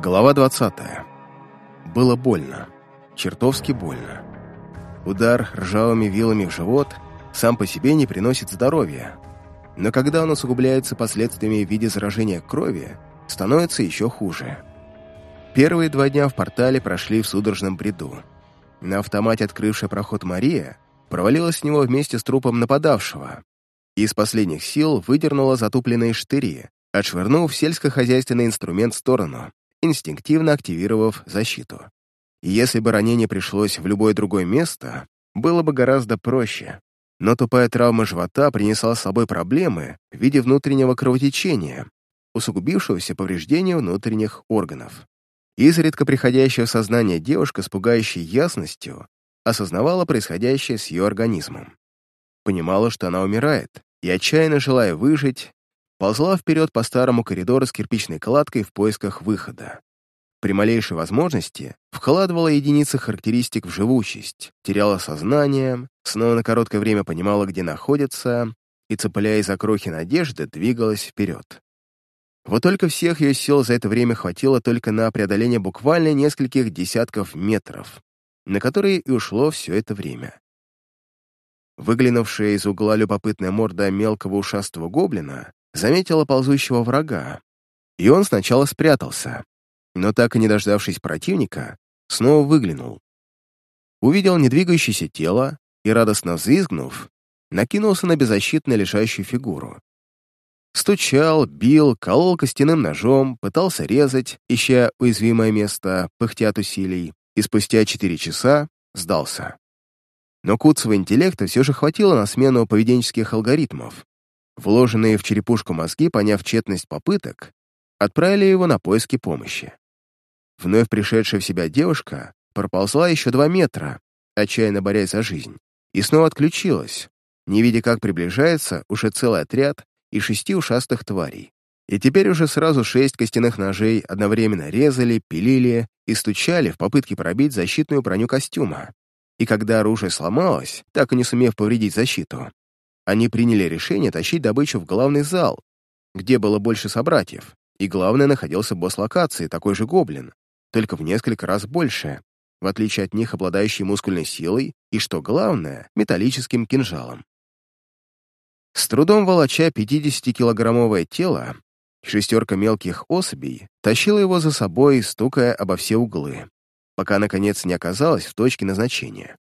Глава 20. Было больно. Чертовски больно. Удар ржавыми вилами в живот сам по себе не приносит здоровья, но когда он усугубляется последствиями в виде заражения крови, становится еще хуже. Первые два дня в портале прошли в судорожном бреду. На автомате открывшая проход Мария провалилась с него вместе с трупом нападавшего и из последних сил выдернула затупленные штыри, отшвырнув сельскохозяйственный инструмент в сторону, инстинктивно активировав защиту. Если бы ранение пришлось в любое другое место, было бы гораздо проще. Но тупая травма живота принесла с собой проблемы в виде внутреннего кровотечения, усугубившегося повреждения внутренних органов. Изредка приходящая в сознание девушка с пугающей ясностью осознавала происходящее с ее организмом. Понимала, что она умирает, и, отчаянно желая выжить, ползла вперед по старому коридору с кирпичной кладкой в поисках выхода. При малейшей возможности вкладывала единицы характеристик в живучесть, теряла сознание, снова на короткое время понимала, где находится, и, цепляясь за крохи надежды, двигалась вперед. Вот только всех ее сил за это время хватило только на преодоление буквально нескольких десятков метров, на которые и ушло все это время. Выглянувшая из угла любопытная морда мелкого ушастого гоблина заметила ползущего врага, и он сначала спрятался, но так и не дождавшись противника, снова выглянул. Увидел недвигающееся тело и, радостно взвизгнув, накинулся на беззащитно лежащую фигуру. Стучал, бил, колол костяным ножом, пытался резать, ища уязвимое место, пыхтя от усилий, и спустя четыре часа сдался. Но Куцева интеллекта все же хватило на смену поведенческих алгоритмов, Вложенные в черепушку мозги, поняв тщетность попыток, отправили его на поиски помощи. Вновь пришедшая в себя девушка проползла еще два метра, отчаянно борясь за жизнь, и снова отключилась, не видя, как приближается уже целый отряд и шести ушастых тварей. И теперь уже сразу шесть костяных ножей одновременно резали, пилили и стучали в попытке пробить защитную броню костюма. И когда оружие сломалось, так и не сумев повредить защиту, они приняли решение тащить добычу в главный зал, где было больше собратьев, и главное находился босс локации, такой же гоблин, только в несколько раз больше, в отличие от них обладающий мускульной силой и, что главное, металлическим кинжалом. С трудом волоча 50-килограммовое тело, шестерка мелких особей тащила его за собой, стукая обо все углы, пока, наконец, не оказалась в точке назначения.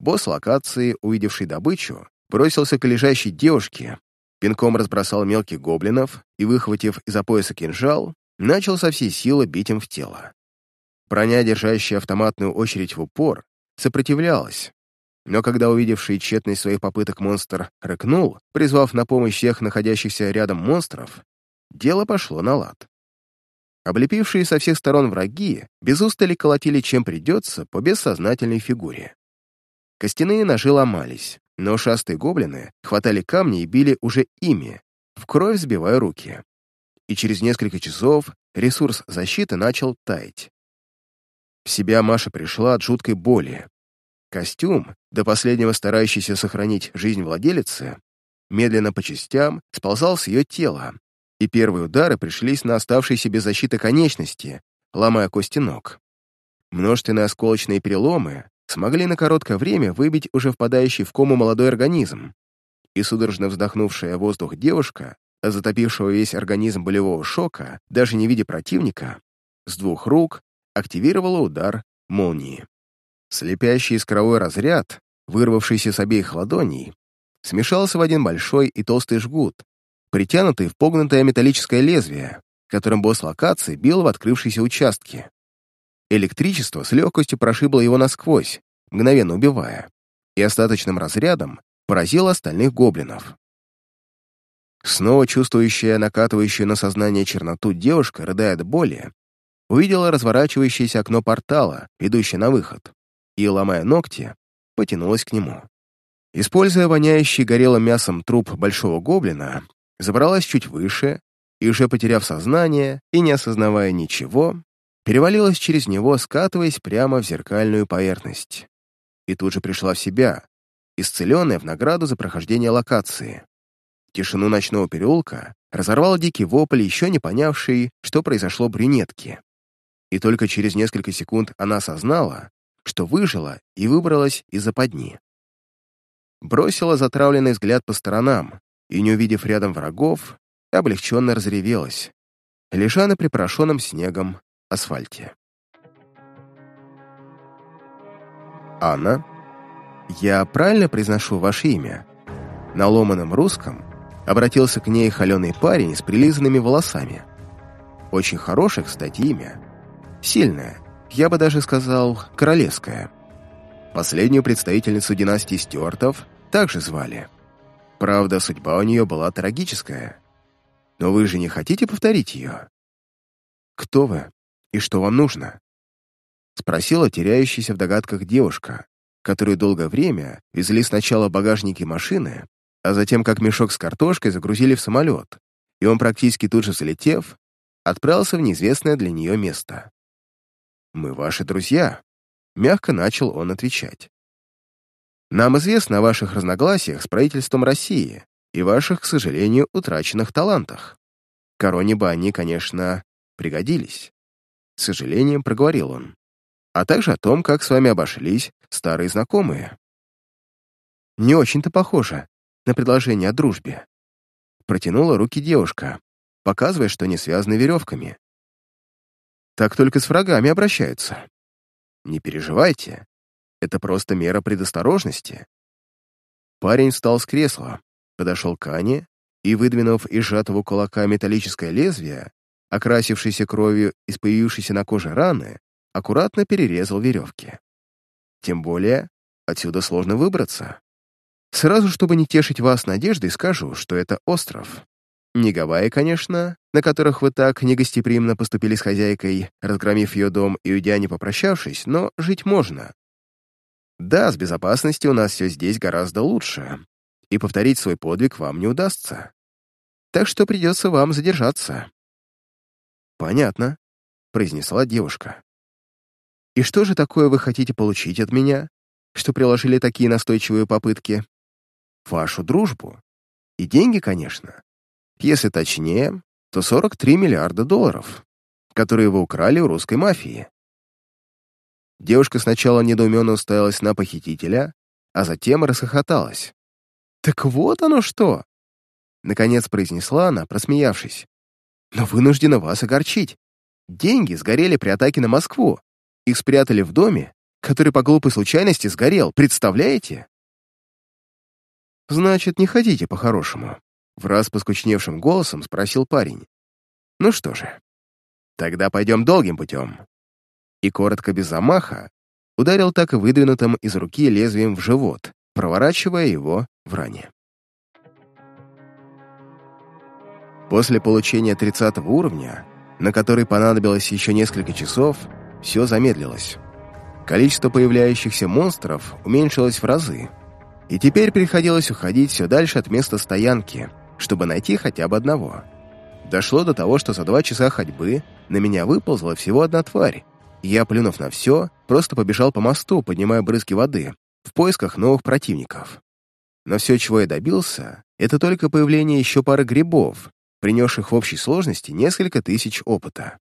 Босс локации, увидевший добычу, бросился к лежащей девушке, пинком разбросал мелких гоблинов и, выхватив из-за пояса кинжал, начал со всей силы бить им в тело. Броня, держащая автоматную очередь в упор, сопротивлялась, но когда увидевший тщетность своих попыток монстр рыкнул, призвав на помощь всех находящихся рядом монстров, дело пошло на лад. Облепившие со всех сторон враги без устали колотили чем придется по бессознательной фигуре. Костяные ножи ломались, но ушастые гоблины хватали камни и били уже ими, в кровь сбивая руки. И через несколько часов ресурс защиты начал таять. В себя Маша пришла от жуткой боли. Костюм, до последнего старающийся сохранить жизнь владелицы, медленно по частям сползал с ее тела, и первые удары пришлись на оставшиеся без защиты конечности, ломая кости ног. Множественные осколочные переломы смогли на короткое время выбить уже впадающий в кому молодой организм, и судорожно вздохнувшая воздух девушка, затопившего весь организм болевого шока, даже не видя противника, с двух рук активировала удар молнии. Слепящий искровой разряд, вырвавшийся с обеих ладоней, смешался в один большой и толстый жгут, притянутый в погнутое металлическое лезвие, которым босс локации бил в открывшиеся участки. Электричество с легкостью прошибло его насквозь, мгновенно убивая, и остаточным разрядом поразило остальных гоблинов. Снова чувствующая накатывающую на сознание черноту девушка, рыдая от боли, увидела разворачивающееся окно портала, ведущее на выход, и, ломая ногти, потянулась к нему. Используя воняющий горелым мясом труп большого гоблина, забралась чуть выше и, уже потеряв сознание и не осознавая ничего, перевалилась через него, скатываясь прямо в зеркальную поверхность. И тут же пришла в себя, исцеленная в награду за прохождение локации. Тишину ночного переулка разорвал дикий вопль, еще не понявший, что произошло брюнетке. и только через несколько секунд она осознала, что выжила и выбралась из западни. Бросила затравленный взгляд по сторонам и, не увидев рядом врагов, облегченно разревелась, лежа на припорошенном снегом асфальте. Анна, я правильно произношу ваше имя? На ломаном русском обратился к ней холеный парень с прилизанными волосами. Очень хорошее, кстати, имя. Сильное, я бы даже сказал, королевское. Последнюю представительницу династии Стюартов также звали. Правда, судьба у нее была трагическая. Но вы же не хотите повторить ее? Кто вы и что вам нужно? Спросила теряющаяся в догадках девушка, которую долгое время везли сначала багажники машины, а затем как мешок с картошкой загрузили в самолет, и он практически тут же залетев, отправился в неизвестное для нее место. «Мы ваши друзья», — мягко начал он отвечать. «Нам известно о ваших разногласиях с правительством России и ваших, к сожалению, утраченных талантах. Короне бы они, конечно, пригодились», — с сожалением проговорил он, «а также о том, как с вами обошлись старые знакомые». «Не очень-то похоже на предложение о дружбе», — протянула руки девушка, показывая, что не связаны веревками. Так только с врагами обращаются. Не переживайте, это просто мера предосторожности. Парень встал с кресла, подошел к Ане и, выдвинув из сжатого кулака металлическое лезвие, окрасившееся кровью из появившейся на коже раны, аккуратно перерезал веревки. Тем более, отсюда сложно выбраться. Сразу, чтобы не тешить вас надеждой, скажу, что это остров. Не Гавайи, конечно, на которых вы так негостеприимно поступили с хозяйкой, разгромив ее дом и уйдя не попрощавшись, но жить можно. Да, с безопасностью у нас все здесь гораздо лучше, и повторить свой подвиг вам не удастся. Так что придется вам задержаться. «Понятно», — произнесла девушка. «И что же такое вы хотите получить от меня, что приложили такие настойчивые попытки? Вашу дружбу. И деньги, конечно. Если точнее, то 43 миллиарда долларов, которые вы украли у русской мафии. Девушка сначала недоуменно уставилась на похитителя, а затем расхохоталась. «Так вот оно что!» Наконец произнесла она, просмеявшись. «Но вынуждена вас огорчить. Деньги сгорели при атаке на Москву. Их спрятали в доме, который по глупой случайности сгорел, представляете?» «Значит, не хотите по-хорошему?» В раз поскучневшим голосом спросил парень. «Ну что же, тогда пойдем долгим путем». И коротко без замаха ударил так и выдвинутым из руки лезвием в живот, проворачивая его в ране. После получения 30 уровня, на который понадобилось еще несколько часов, все замедлилось. Количество появляющихся монстров уменьшилось в разы, и теперь приходилось уходить все дальше от места стоянки, чтобы найти хотя бы одного. Дошло до того, что за два часа ходьбы на меня выползла всего одна тварь. Я, плюнув на все, просто побежал по мосту, поднимая брызги воды, в поисках новых противников. Но все, чего я добился, это только появление еще пары грибов, принесших в общей сложности несколько тысяч опыта.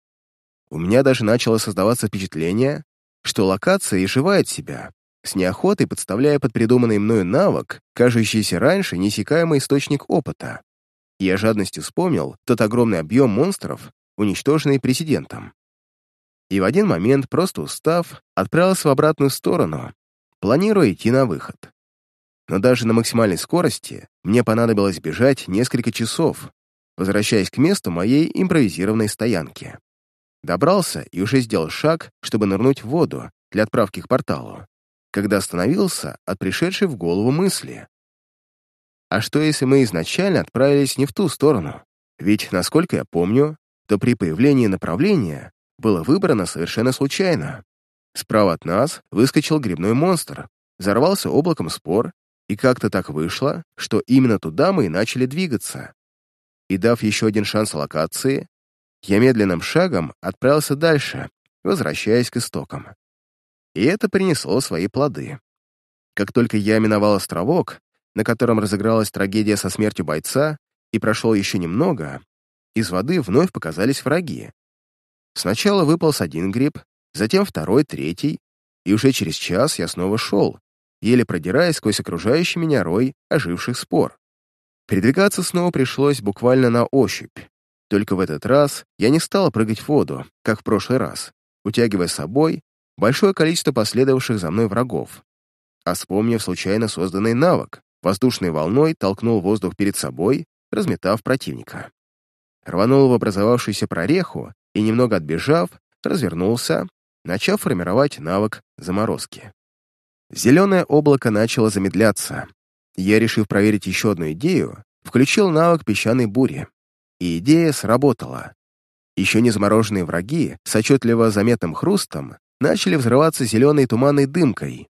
У меня даже начало создаваться впечатление, что локация изживает себя, с неохотой подставляя под придуманный мною навык, кажущийся раньше неиссякаемый источник опыта. Я жадностью вспомнил тот огромный объем монстров, уничтоженный президентом. И в один момент, просто устав, отправился в обратную сторону, планируя идти на выход. Но даже на максимальной скорости мне понадобилось бежать несколько часов, возвращаясь к месту моей импровизированной стоянки. Добрался и уже сделал шаг, чтобы нырнуть в воду для отправки к порталу, когда остановился от пришедшей в голову мысли. А что, если мы изначально отправились не в ту сторону? Ведь, насколько я помню, то при появлении направления было выбрано совершенно случайно. Справа от нас выскочил грибной монстр, взорвался облаком спор, и как-то так вышло, что именно туда мы и начали двигаться. И дав еще один шанс локации, я медленным шагом отправился дальше, возвращаясь к истокам. И это принесло свои плоды. Как только я миновал островок, на котором разыгралась трагедия со смертью бойца, и прошло еще немного, из воды вновь показались враги. Сначала выполз один гриб, затем второй, третий, и уже через час я снова шел, еле продираясь сквозь окружающий меня рой оживших спор. Передвигаться снова пришлось буквально на ощупь. Только в этот раз я не стал прыгать в воду, как в прошлый раз, утягивая с собой большое количество последовавших за мной врагов. А вспомнив случайно созданный навык, воздушной волной толкнул воздух перед собой, разметав противника. Рванул в образовавшуюся прореху и, немного отбежав, развернулся, начав формировать навык заморозки. Зеленое облако начало замедляться. Я, решив проверить еще одну идею, включил навык песчаной бури. И идея сработала. Еще не замороженные враги с отчетливо заметным хрустом начали взрываться зеленой туманной дымкой.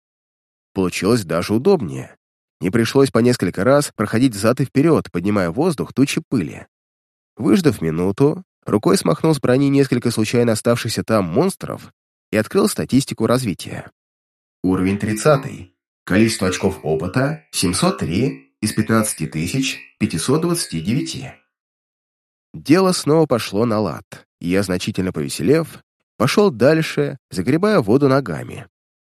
Получилось даже удобнее. Не пришлось по несколько раз проходить зад и вперед, поднимая воздух тучи пыли. Выждав минуту, рукой смахнул с брони несколько случайно оставшихся там монстров и открыл статистику развития. Уровень 30. Количество очков опыта 703 из 15529. Дело снова пошло на лад, и я, значительно повеселев, пошел дальше, загребая воду ногами.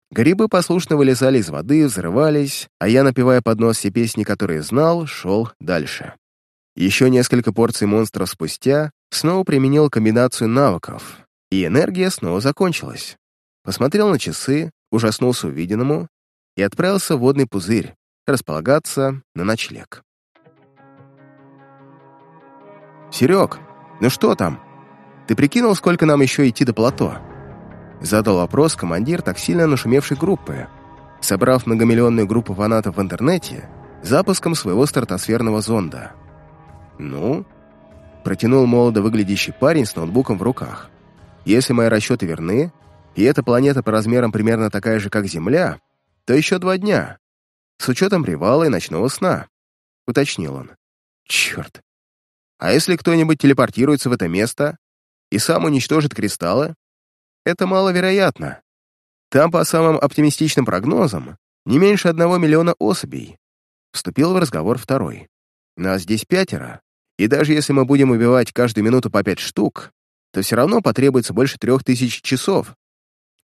Грибы послушно вылезали из воды, взрывались, а я, напевая под нос все песни, которые знал, шел дальше. Еще несколько порций монстров спустя снова применил комбинацию навыков, и энергия снова закончилась. Посмотрел на часы, ужаснулся увиденному и отправился в водный пузырь, располагаться на ночлег. «Серег, ну что там? Ты прикинул, сколько нам еще идти до плато?» Задал вопрос командир так сильно нашумевшей группы, собрав многомиллионную группу фанатов в интернете запуском своего стратосферного зонда. «Ну?» Протянул молодо выглядящий парень с ноутбуком в руках. «Если мои расчеты верны, и эта планета по размерам примерно такая же, как Земля, то еще два дня, с учетом привала и ночного сна», — уточнил он. «Черт! А если кто-нибудь телепортируется в это место и сам уничтожит кристаллы? Это маловероятно. Там, по самым оптимистичным прогнозам, не меньше одного миллиона особей. Вступил в разговор второй. Нас здесь пятеро, и даже если мы будем убивать каждую минуту по пять штук, то все равно потребуется больше трех тысяч часов.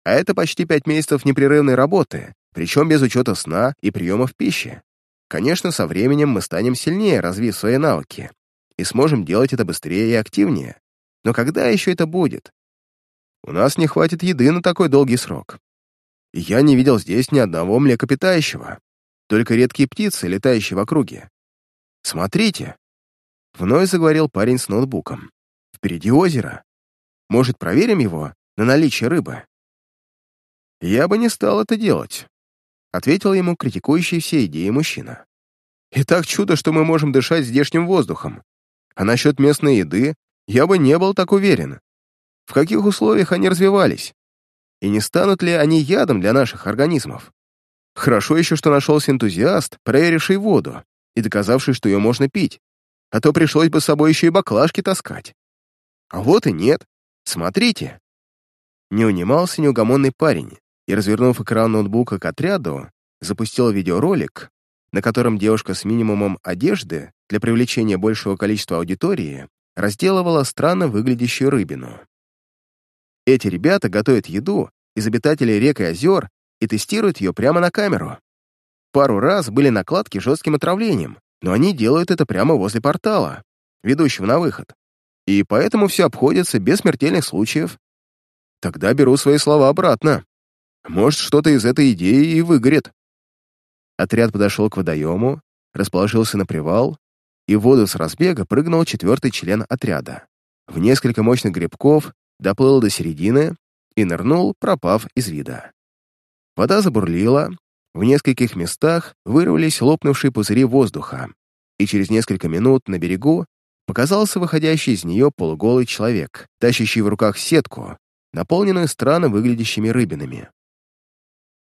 А это почти пять месяцев непрерывной работы, причем без учета сна и приемов пищи. Конечно, со временем мы станем сильнее, развив свои навыки, и сможем делать это быстрее и активнее. Но когда еще это будет? У нас не хватит еды на такой долгий срок. Я не видел здесь ни одного млекопитающего, только редкие птицы, летающие в округе. Смотрите!» Вновь заговорил парень с ноутбуком. «Впереди озеро. Может, проверим его на наличие рыбы?» «Я бы не стал это делать», — ответил ему критикующий все идеи мужчина. «И так чудо, что мы можем дышать здешним воздухом. А насчет местной еды я бы не был так уверен. В каких условиях они развивались? И не станут ли они ядом для наших организмов? Хорошо еще, что нашелся энтузиаст, проверивший воду и доказавший, что ее можно пить, а то пришлось бы с собой еще и баклажки таскать. А вот и нет. Смотрите. Не унимался неугомонный парень и, развернув экран ноутбука к отряду, запустил видеоролик, на котором девушка с минимумом одежды для привлечения большего количества аудитории разделывала странно выглядящую рыбину. Эти ребята готовят еду из обитателей рек и озер и тестируют ее прямо на камеру. Пару раз были накладки жестким отравлением, но они делают это прямо возле портала, ведущего на выход. И поэтому все обходится без смертельных случаев. Тогда беру свои слова обратно. Может, что-то из этой идеи и выгорит. Отряд подошел к водоему, расположился на привал, и в воду с разбега прыгнул четвертый член отряда. В несколько мощных грибков доплыл до середины и нырнул, пропав из вида. Вода забурлила, в нескольких местах вырвались лопнувшие пузыри воздуха, и через несколько минут на берегу показался выходящий из нее полуголый человек, тащащий в руках сетку, наполненную странно выглядящими рыбинами.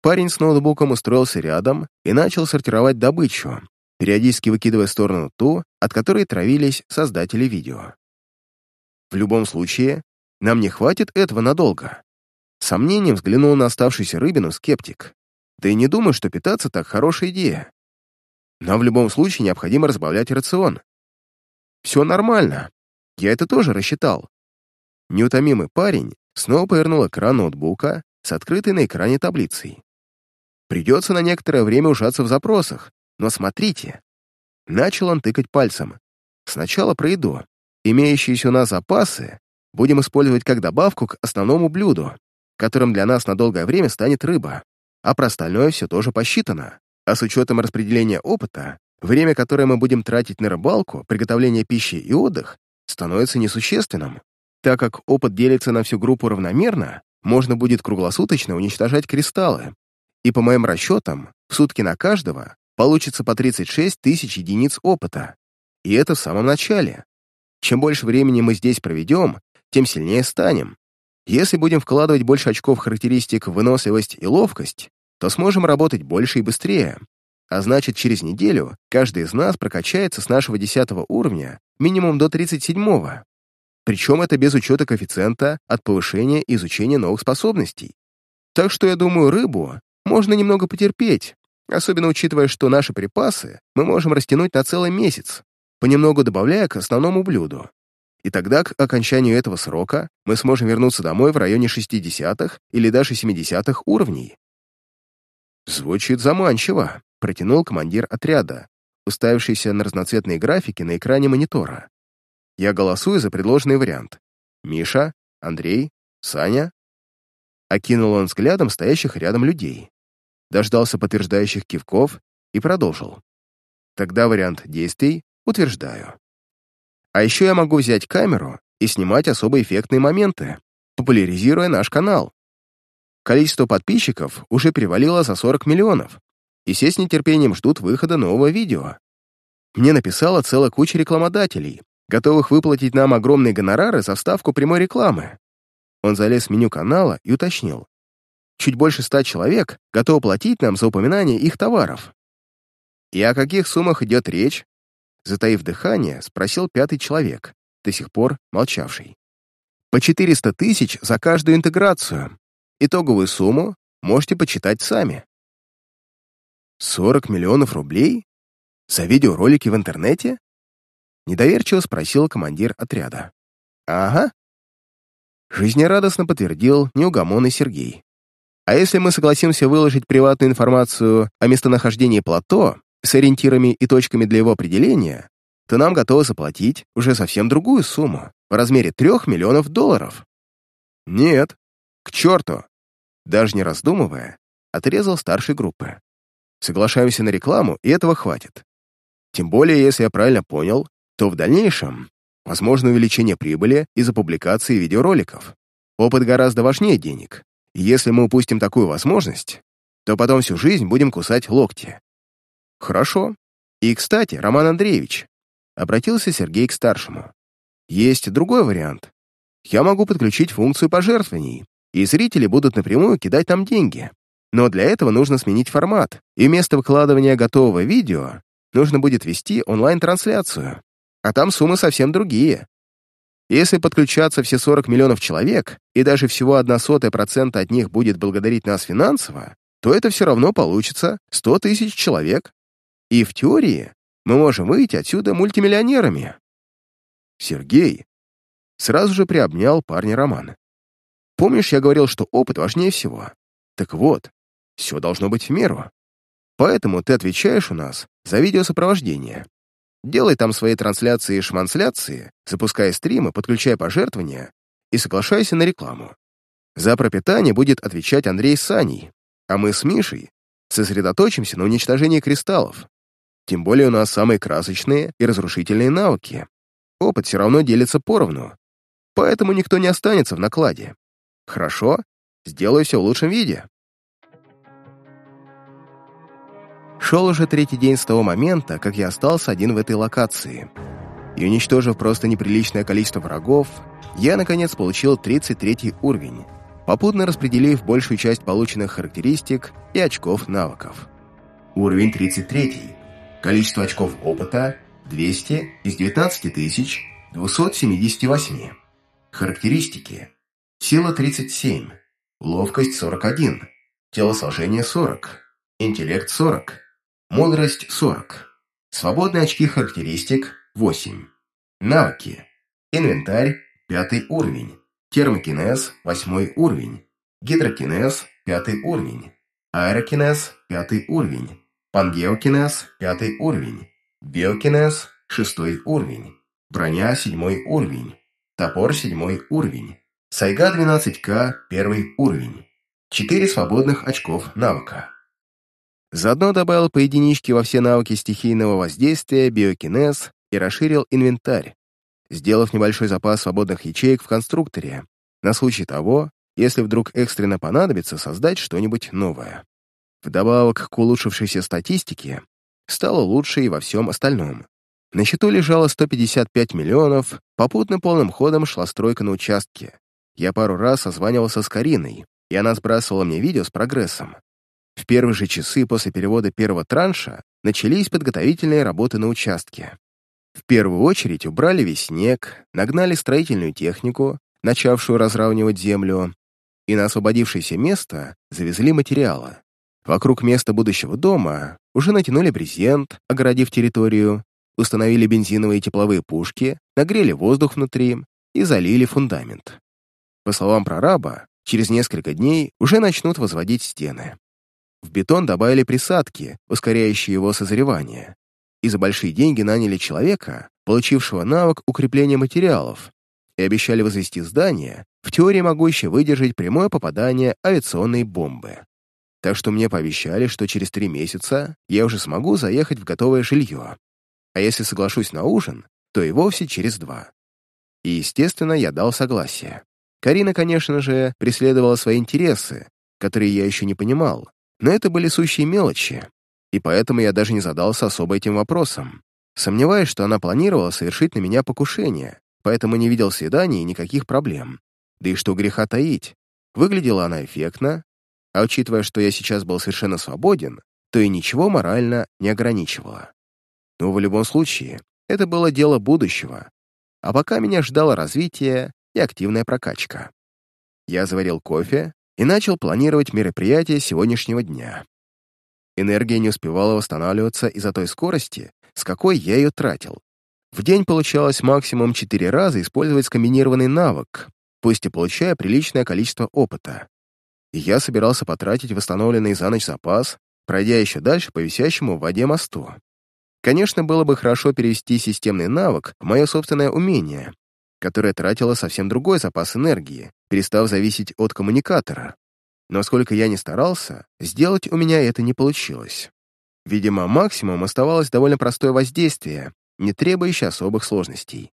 Парень с ноутбуком устроился рядом и начал сортировать добычу, периодически выкидывая в сторону ту, от которой травились создатели видео. В любом случае, нам не хватит этого надолго. сомнением взглянул на оставшуюся рыбину скептик. Да и не думаю, что питаться так хорошая идея. Но в любом случае необходимо разбавлять рацион. Все нормально. Я это тоже рассчитал. Неутомимый парень снова повернул экран ноутбука с открытой на экране таблицей. Придется на некоторое время ужаться в запросах, но смотрите. Начал он тыкать пальцем. Сначала про еду. Имеющиеся у нас запасы будем использовать как добавку к основному блюду, которым для нас на долгое время станет рыба, а про остальное все тоже посчитано. А с учетом распределения опыта, время, которое мы будем тратить на рыбалку, приготовление пищи и отдых, становится несущественным. Так как опыт делится на всю группу равномерно, можно будет круглосуточно уничтожать кристаллы. И по моим расчетам, в сутки на каждого получится по 36 тысяч единиц опыта. И это в самом начале. Чем больше времени мы здесь проведем, тем сильнее станем. Если будем вкладывать больше очков характеристик выносливость и ловкость, то сможем работать больше и быстрее. А значит, через неделю каждый из нас прокачается с нашего 10 уровня минимум до 37-го. Причем это без учета коэффициента от повышения и изучения новых способностей. Так что, я думаю, рыбу можно немного потерпеть, особенно учитывая, что наши припасы мы можем растянуть на целый месяц, понемногу добавляя к основному блюду. И тогда, к окончанию этого срока, мы сможем вернуться домой в районе 60-х или даже 70-х уровней. Звучит заманчиво, протянул командир отряда, уставившийся на разноцветные графики на экране монитора. Я голосую за предложенный вариант. Миша, Андрей, Саня. Окинул он взглядом стоящих рядом людей. Дождался подтверждающих кивков и продолжил. Тогда вариант действий утверждаю. А еще я могу взять камеру и снимать особо эффектные моменты, популяризируя наш канал. Количество подписчиков уже перевалило за 40 миллионов, и все с нетерпением ждут выхода нового видео. Мне написала целая куча рекламодателей, готовых выплатить нам огромные гонорары за вставку прямой рекламы. Он залез в меню канала и уточнил. Чуть больше ста человек готовы платить нам за упоминание их товаров. И о каких суммах идет речь? Затаив дыхание, спросил пятый человек, до сих пор молчавший. По 400 тысяч за каждую интеграцию. Итоговую сумму можете почитать сами. 40 миллионов рублей? За видеоролики в интернете? Недоверчиво спросил командир отряда. «Ага». Жизнерадостно подтвердил неугомонный Сергей. «А если мы согласимся выложить приватную информацию о местонахождении плато с ориентирами и точками для его определения, то нам готовы заплатить уже совсем другую сумму в размере трех миллионов долларов». «Нет, к черту!» Даже не раздумывая, отрезал старшей группы. «Соглашаемся на рекламу, и этого хватит. Тем более, если я правильно понял, то в дальнейшем возможно увеличение прибыли из-за публикации видеороликов. Опыт гораздо важнее денег. И если мы упустим такую возможность, то потом всю жизнь будем кусать локти. Хорошо. И, кстати, Роман Андреевич, обратился Сергей к старшему. Есть другой вариант. Я могу подключить функцию пожертвований, и зрители будут напрямую кидать там деньги. Но для этого нужно сменить формат, и вместо выкладывания готового видео нужно будет вести онлайн-трансляцию а там суммы совсем другие. Если подключаться все 40 миллионов человек, и даже всего одна сотая процента от них будет благодарить нас финансово, то это все равно получится 100 тысяч человек. И в теории мы можем выйти отсюда мультимиллионерами. Сергей сразу же приобнял парня Роман. Помнишь, я говорил, что опыт важнее всего? Так вот, все должно быть в меру. Поэтому ты отвечаешь у нас за видеосопровождение. Делай там свои трансляции и шмансляции, запускай стримы, подключай пожертвования и соглашайся на рекламу. За пропитание будет отвечать Андрей с Саней, а мы с Мишей сосредоточимся на уничтожении кристаллов. Тем более у нас самые красочные и разрушительные навыки. Опыт все равно делится поровну, поэтому никто не останется в накладе. Хорошо, сделаю все в лучшем виде. Шел уже третий день с того момента, как я остался один в этой локации. И уничтожив просто неприличное количество врагов, я, наконец, получил 33 уровень, попутно распределив большую часть полученных характеристик и очков навыков. Уровень 33. Количество очков опыта 200 из 19278. Характеристики. Сила 37. Ловкость 41. Телосложение 40. Интеллект 40. Мудрость 40. Свободные очки характеристик 8. Навыки. Инвентарь 5 уровень. термокинез – восьмой уровень, гидрокинез – пятый уровень, аэрокинез – пятый уровень, пангеокинез – пятый уровень, биокинез – шестой уровень, броня – седьмой уровень, топор – седьмой уровень, сайга 12К – первый уровень, четыре свободных очков навыка. Заодно добавил по единичке во все навыки стихийного воздействия, биокинез и расширил инвентарь, сделав небольшой запас свободных ячеек в конструкторе, на случай того, если вдруг экстренно понадобится создать что-нибудь новое. Вдобавок к улучшившейся статистике, стало лучше и во всем остальном. На счету лежало 155 миллионов, попутно полным ходом шла стройка на участке. Я пару раз созванивался с Кариной, и она сбрасывала мне видео с прогрессом. В первые же часы после перевода первого транша начались подготовительные работы на участке. В первую очередь убрали весь снег, нагнали строительную технику, начавшую разравнивать землю, и на освободившееся место завезли материалы. Вокруг места будущего дома уже натянули брезент, огородив территорию, установили бензиновые тепловые пушки, нагрели воздух внутри и залили фундамент. По словам прораба, через несколько дней уже начнут возводить стены. В бетон добавили присадки, ускоряющие его созревание, и за большие деньги наняли человека, получившего навык укрепления материалов, и обещали возвести здание, в теории могущее выдержать прямое попадание авиационной бомбы. Так что мне пообещали, что через три месяца я уже смогу заехать в готовое жилье. А если соглашусь на ужин, то и вовсе через два. И, естественно, я дал согласие. Карина, конечно же, преследовала свои интересы, которые я еще не понимал, но это были сущие мелочи, и поэтому я даже не задался особо этим вопросом. Сомневаюсь, что она планировала совершить на меня покушение, поэтому не видел свиданий и никаких проблем. Да и что греха таить. Выглядела она эффектно, а учитывая, что я сейчас был совершенно свободен, то и ничего морально не ограничивало. Но в любом случае, это было дело будущего, а пока меня ждало развитие и активная прокачка. Я заварил кофе и начал планировать мероприятие сегодняшнего дня. Энергия не успевала восстанавливаться из-за той скорости, с какой я ее тратил. В день получалось максимум 4 раза использовать скомбинированный навык, пусть и получая приличное количество опыта. И я собирался потратить восстановленный за ночь запас, пройдя еще дальше по висящему в воде мосту. Конечно, было бы хорошо перевести системный навык в мое собственное умение, которое тратило совсем другой запас энергии, перестав зависеть от коммуникатора. Но сколько я ни старался, сделать у меня это не получилось. Видимо, максимум оставалось довольно простое воздействие, не требующее особых сложностей.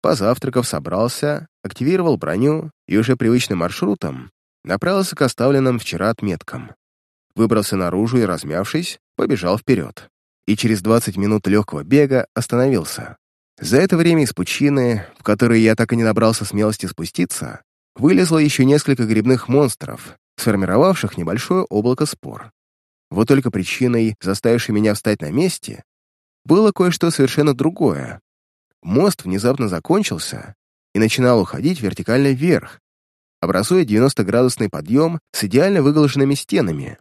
Позавтракав, собрался, активировал броню и уже привычным маршрутом направился к оставленным вчера отметкам. Выбрался наружу и, размявшись, побежал вперед. И через 20 минут легкого бега остановился. За это время из пучины, в которой я так и не набрался смелости спуститься, вылезло еще несколько грибных монстров, сформировавших небольшое облако спор. Вот только причиной, заставившей меня встать на месте, было кое-что совершенно другое. Мост внезапно закончился и начинал уходить вертикально вверх, образуя 90-градусный подъем с идеально выглаженными стенами.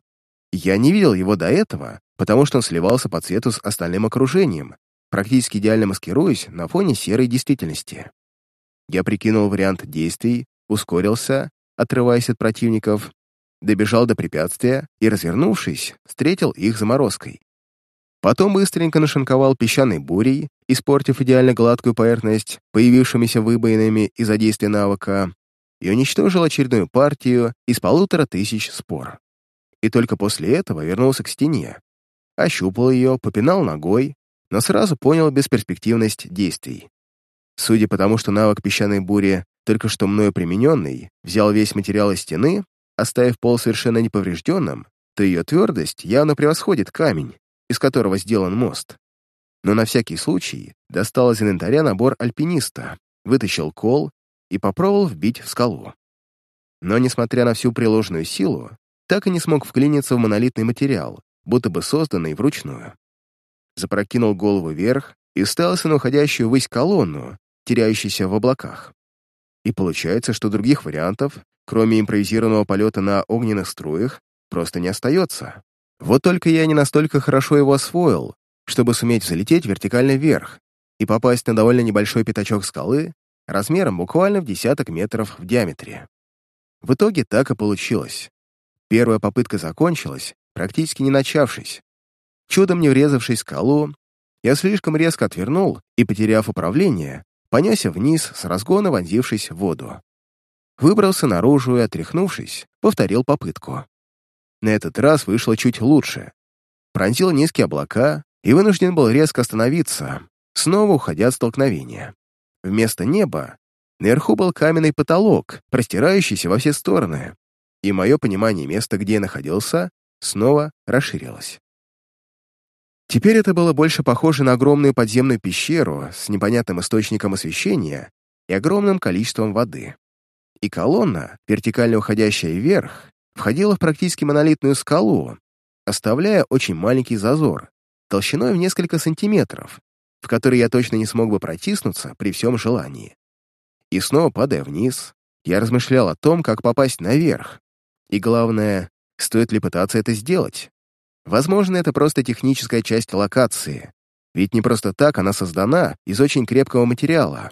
Я не видел его до этого, потому что он сливался по цвету с остальным окружением, практически идеально маскируясь на фоне серой действительности. Я прикинул вариант действий, ускорился, отрываясь от противников, добежал до препятствия и, развернувшись, встретил их заморозкой. Потом быстренько нашинковал песчаной бурей, испортив идеально гладкую поверхность появившимися выбоинами из-за действия навыка, и уничтожил очередную партию из полутора тысяч спор. И только после этого вернулся к стене, ощупал ее, попинал ногой, но сразу понял бесперспективность действий. Судя по тому, что навык песчаной бури, только что мною примененный, взял весь материал из стены, Оставив пол совершенно неповрежденным, то ее твердость явно превосходит камень, из которого сделан мост. Но на всякий случай достал из инвентаря набор альпиниста, вытащил кол и попробовал вбить в скалу. Но, несмотря на всю приложенную силу, так и не смог вклиниться в монолитный материал, будто бы созданный вручную. Запрокинул голову вверх и уставился на уходящую ввысь колонну, теряющуюся в облаках. И получается, что других вариантов кроме импровизированного полета на огненных струях, просто не остается. Вот только я не настолько хорошо его освоил, чтобы суметь взлететь вертикально вверх и попасть на довольно небольшой пятачок скалы, размером буквально в десяток метров в диаметре. В итоге так и получилось. Первая попытка закончилась, практически не начавшись. Чудом не врезавшись в скалу, я слишком резко отвернул и, потеряв управление, понесся вниз с разгона, вонзившись в воду. Выбрался наружу и, отряхнувшись, повторил попытку. На этот раз вышло чуть лучше. Пронзил низкие облака и вынужден был резко остановиться, снова уходя от столкновения. Вместо неба наверху был каменный потолок, простирающийся во все стороны, и мое понимание места, где я находился, снова расширилось. Теперь это было больше похоже на огромную подземную пещеру с непонятным источником освещения и огромным количеством воды. И колонна, вертикально уходящая вверх, входила в практически монолитную скалу, оставляя очень маленький зазор, толщиной в несколько сантиметров, в который я точно не смог бы протиснуться при всем желании. И снова падая вниз, я размышлял о том, как попасть наверх, и главное, стоит ли пытаться это сделать. Возможно, это просто техническая часть локации, ведь не просто так она создана из очень крепкого материала.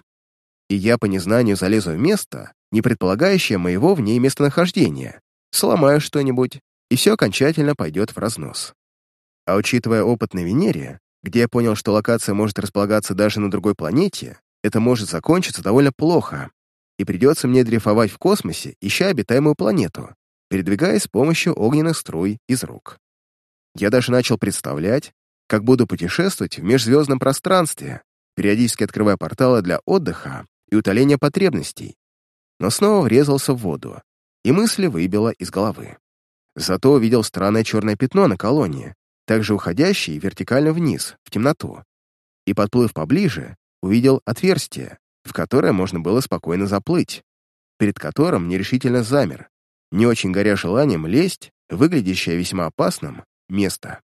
И я по незнанию залезу в место, не предполагающее моего в ней местонахождения, сломаю что-нибудь, и все окончательно пойдет в разнос. А учитывая опыт на Венере, где я понял, что локация может располагаться даже на другой планете, это может закончиться довольно плохо, и придется мне дрейфовать в космосе, ища обитаемую планету, передвигаясь с помощью огненных струй из рук. Я даже начал представлять, как буду путешествовать в межзвездном пространстве, периодически открывая порталы для отдыха и утоления потребностей, но снова врезался в воду, и мысли выбило из головы. Зато увидел странное черное пятно на колонии, также уходящее вертикально вниз, в темноту, и, подплыв поближе, увидел отверстие, в которое можно было спокойно заплыть, перед которым нерешительно замер, не очень горя желанием лезть, выглядящее весьма опасным, место.